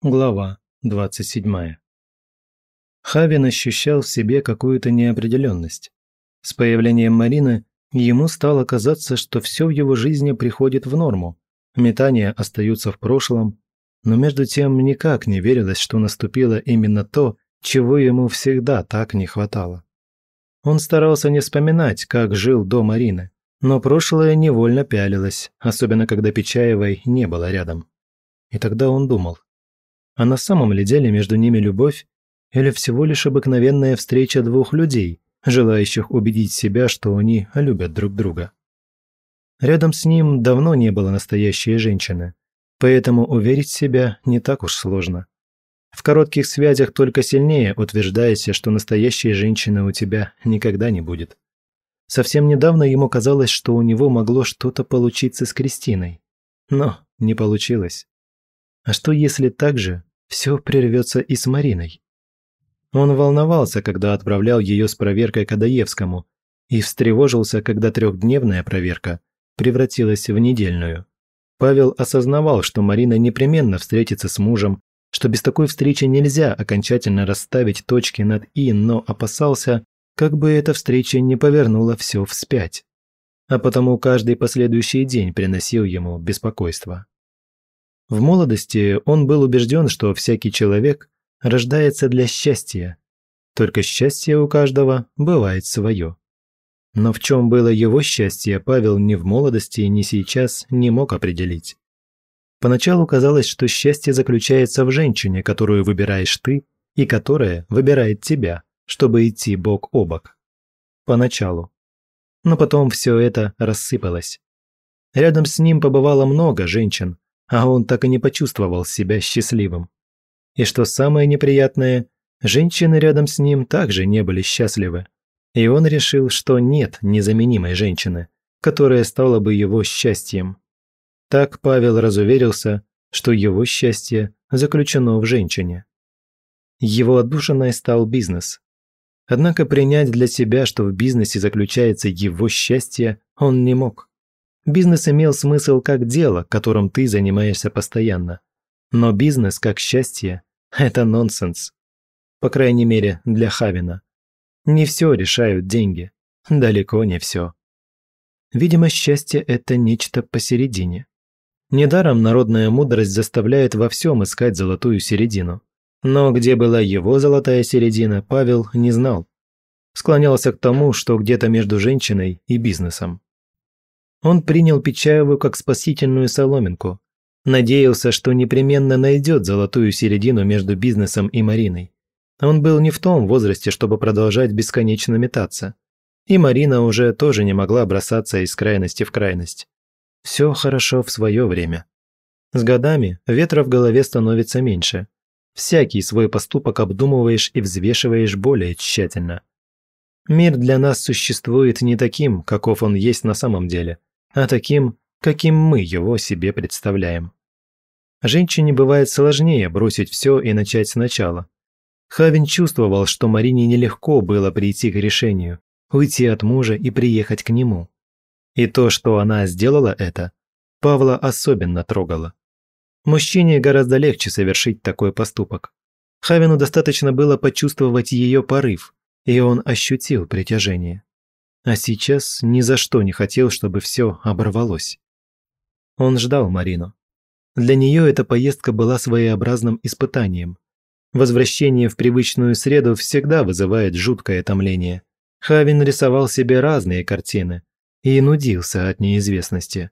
Глава 27. Хавин ощущал в себе какую-то неопределенность. С появлением Марины ему стало казаться, что все в его жизни приходит в норму, метания остаются в прошлом, но между тем никак не верилось, что наступило именно то, чего ему всегда так не хватало. Он старался не вспоминать, как жил до Марины, но прошлое невольно пялилось, особенно когда Печаевой не было рядом. И тогда он думал, а на самом ли деле между ними любовь или всего лишь обыкновенная встреча двух людей, желающих убедить себя, что они любят друг друга? Рядом с ним давно не было настоящей женщины, поэтому уверить себя не так уж сложно. В коротких связях только сильнее утверждаешься, что настоящей женщины у тебя никогда не будет. Совсем недавно ему казалось, что у него могло что-то получиться с Кристиной. Но не получилось. А что если так же все прервется и с Мариной. Он волновался, когда отправлял ее с проверкой к Адаевскому, и встревожился, когда трехдневная проверка превратилась в недельную. Павел осознавал, что Марина непременно встретится с мужем, что без такой встречи нельзя окончательно расставить точки над «и», но опасался, как бы эта встреча не повернула все вспять. А потому каждый последующий день приносил ему беспокойство. В молодости он был убежден, что всякий человек рождается для счастья. Только счастье у каждого бывает свое. Но в чем было его счастье, Павел ни в молодости, ни сейчас не мог определить. Поначалу казалось, что счастье заключается в женщине, которую выбираешь ты, и которая выбирает тебя, чтобы идти бок о бок. Поначалу. Но потом все это рассыпалось. Рядом с ним побывало много женщин, а он так и не почувствовал себя счастливым. И что самое неприятное, женщины рядом с ним также не были счастливы. И он решил, что нет незаменимой женщины, которая стала бы его счастьем. Так Павел разуверился, что его счастье заключено в женщине. Его отдушиной стал бизнес. Однако принять для себя, что в бизнесе заключается его счастье, он не мог. Бизнес имел смысл как дело, которым ты занимаешься постоянно. Но бизнес как счастье – это нонсенс. По крайней мере, для Хавина. Не все решают деньги. Далеко не все. Видимо, счастье – это нечто посередине. Недаром народная мудрость заставляет во всем искать золотую середину. Но где была его золотая середина, Павел не знал. Склонялся к тому, что где-то между женщиной и бизнесом. Он принял Печаеву как спасительную соломинку. Надеялся, что непременно найдет золотую середину между бизнесом и Мариной. Он был не в том возрасте, чтобы продолжать бесконечно метаться. И Марина уже тоже не могла бросаться из крайности в крайность. Все хорошо в свое время. С годами ветра в голове становится меньше. Всякий свой поступок обдумываешь и взвешиваешь более тщательно. Мир для нас существует не таким, каков он есть на самом деле – а таким, каким мы его себе представляем. Женщине бывает сложнее бросить все и начать сначала. Хавин чувствовал, что Марине нелегко было прийти к решению, уйти от мужа и приехать к нему. И то, что она сделала это, Павла особенно трогало. Мужчине гораздо легче совершить такой поступок. Хавину достаточно было почувствовать ее порыв, и он ощутил притяжение а сейчас ни за что не хотел, чтобы все оборвалось. Он ждал Марину. Для нее эта поездка была своеобразным испытанием. Возвращение в привычную среду всегда вызывает жуткое томление. Хавин рисовал себе разные картины и нудился от неизвестности.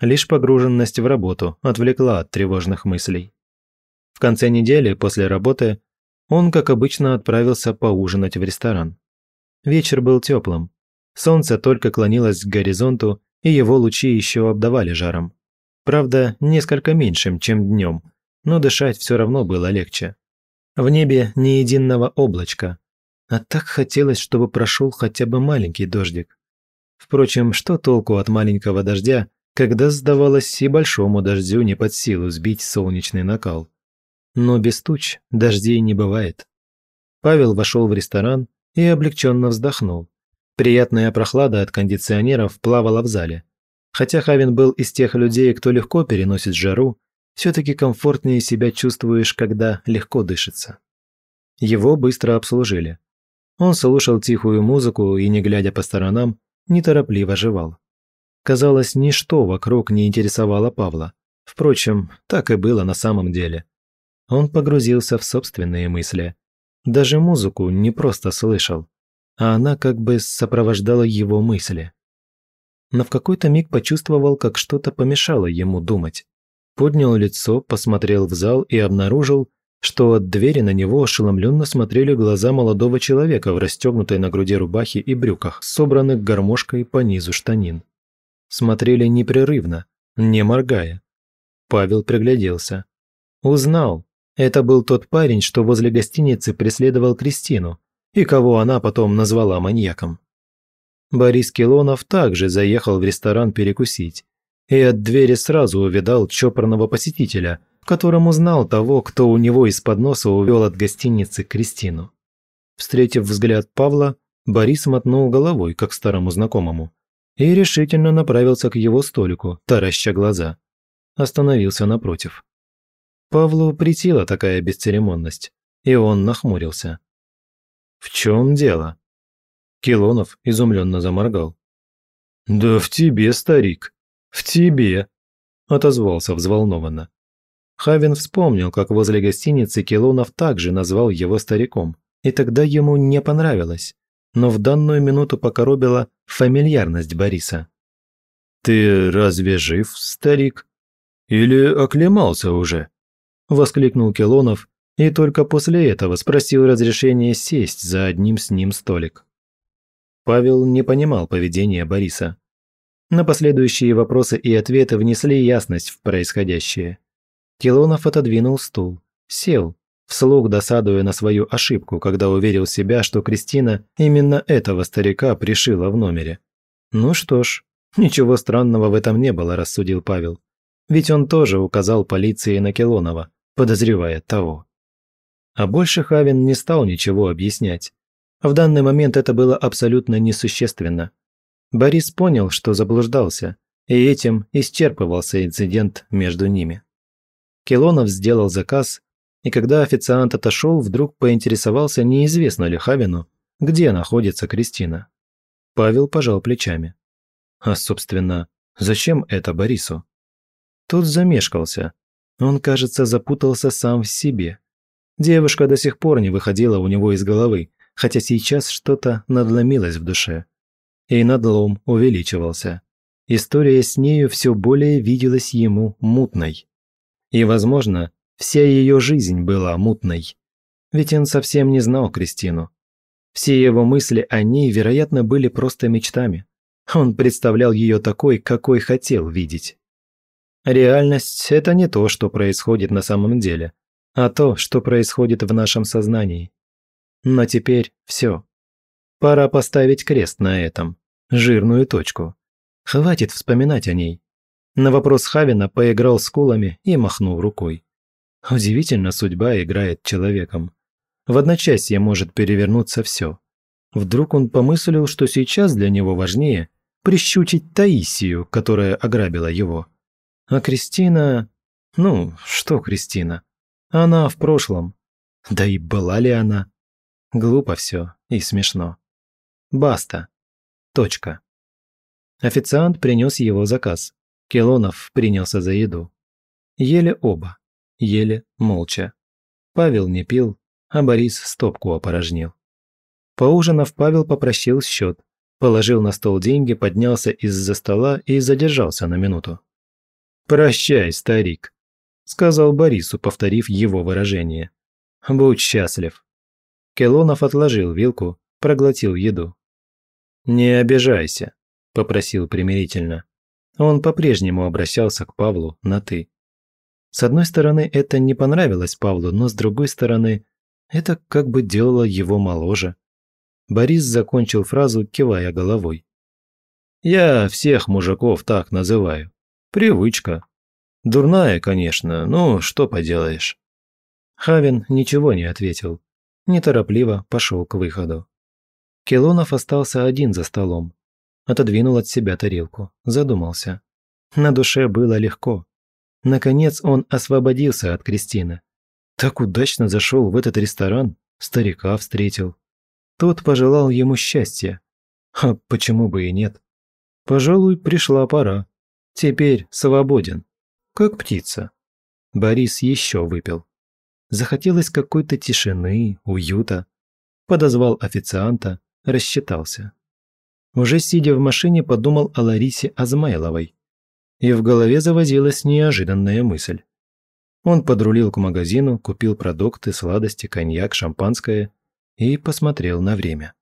Лишь погруженность в работу отвлекла от тревожных мыслей. В конце недели после работы он, как обычно, отправился поужинать в ресторан. Вечер был теплым, Солнце только клонилось к горизонту, и его лучи еще обдавали жаром. Правда, несколько меньшим, чем днем, но дышать все равно было легче. В небе ни единого облачка, а так хотелось, чтобы прошел хотя бы маленький дождик. Впрочем, что толку от маленького дождя, когда сдавалось и большому дождю не под силу сбить солнечный накал. Но без туч дождей не бывает. Павел вошел в ресторан и облегченно вздохнул. Приятная прохлада от кондиционеров плавала в зале. Хотя Хавин был из тех людей, кто легко переносит жару, Все-таки комфортнее себя чувствуешь, когда легко дышится. Его быстро обслужили. Он слушал тихую музыку и, не глядя по сторонам, неторопливо жевал. Казалось, ничто вокруг не интересовало Павла. Впрочем, так и было на самом деле. Он погрузился в собственные мысли. Даже музыку не просто слышал, а она как бы сопровождала его мысли. Но в какой-то миг почувствовал, как что-то помешало ему думать. Поднял лицо, посмотрел в зал и обнаружил, что от двери на него ошеломленно смотрели глаза молодого человека в расстегнутой на груди рубахе и брюках, собранных гармошкой по низу штанин. Смотрели непрерывно, не моргая. Павел пригляделся. Узнал. Это был тот парень, что возле гостиницы преследовал Кристину, и кого она потом назвала маньяком. Борис Килонов также заехал в ресторан перекусить, и от двери сразу увидал чопорного посетителя – которым узнал того, кто у него из-под носа увел от гостиницы Кристину. Встретив взгляд Павла, Борис мотнул головой, как старому знакомому, и решительно направился к его столику, тараща глаза. Остановился напротив. Павлу притила такая бесцеремонность, и он нахмурился. «В чем дело?» Килонов изумленно заморгал. «Да в тебе, старик, в тебе!» отозвался взволнованно. Хавин вспомнил, как возле гостиницы Килонов также назвал его стариком, и тогда ему не понравилось, но в данную минуту покоробила фамильярность Бориса. «Ты разве жив, старик? Или оклемался уже?» – воскликнул Килонов и только после этого спросил разрешения сесть за одним с ним столик. Павел не понимал поведения Бориса. На последующие вопросы и ответы внесли ясность в происходящее. Килонов отодвинул стул, сел, вслух досадуя на свою ошибку, когда уверил себя, что Кристина именно этого старика пришила в номере. Ну что ж, ничего странного в этом не было, рассудил Павел. Ведь он тоже указал полиции на Килонова, подозревая того. А больше Хавин не стал ничего объяснять. В данный момент это было абсолютно несущественно. Борис понял, что заблуждался, и этим исчерпывался инцидент между ними. Келонов сделал заказ, и когда официант отошел, вдруг поинтересовался, неизвестно ли Хавину, где находится Кристина. Павел пожал плечами. А, собственно, зачем это Борису? Тот замешкался. Он, кажется, запутался сам в себе. Девушка до сих пор не выходила у него из головы, хотя сейчас что-то надломилось в душе. И надлом увеличивался. История с нею все более виделась ему мутной. И, возможно, вся ее жизнь была мутной. Ведь он совсем не знал Кристину. Все его мысли о ней, вероятно, были просто мечтами. Он представлял ее такой, какой хотел видеть. Реальность – это не то, что происходит на самом деле, а то, что происходит в нашем сознании. Но теперь все. Пора поставить крест на этом, жирную точку. Хватит вспоминать о ней. На вопрос Хавина поиграл с кулами и махнул рукой. Удивительно судьба играет человеком. В одночасье может перевернуться все. Вдруг он помыслил, что сейчас для него важнее прищучить Таисию, которая ограбила его. А Кристина... Ну, что Кристина? Она в прошлом. Да и была ли она? Глупо все и смешно. Баста. Точка. Официант принес его заказ. Келонов принялся за еду. Ели оба. Ели молча. Павел не пил, а Борис стопку опорожнил. Поужинав, Павел попросил счет, положил на стол деньги, поднялся из-за стола и задержался на минуту. «Прощай, старик», – сказал Борису, повторив его выражение. «Будь счастлив». Келонов отложил вилку, проглотил еду. «Не обижайся», – попросил примирительно. Он по-прежнему обращался к Павлу на «ты». С одной стороны, это не понравилось Павлу, но с другой стороны, это как бы делало его моложе. Борис закончил фразу, кивая головой. «Я всех мужиков так называю. Привычка. Дурная, конечно, но что поделаешь». Хавин ничего не ответил. Неторопливо пошел к выходу. Келонов остался один за столом отодвинул от себя тарелку, задумался. На душе было легко. Наконец он освободился от Кристины. Так удачно зашел в этот ресторан, старика встретил. Тот пожелал ему счастья. А почему бы и нет? Пожалуй, пришла пора. Теперь свободен. Как птица. Борис еще выпил. Захотелось какой-то тишины, уюта. Подозвал официанта, рассчитался. Уже сидя в машине, подумал о Ларисе Азмайловой. И в голове завозилась неожиданная мысль. Он подрулил к магазину, купил продукты, сладости, коньяк, шампанское и посмотрел на время.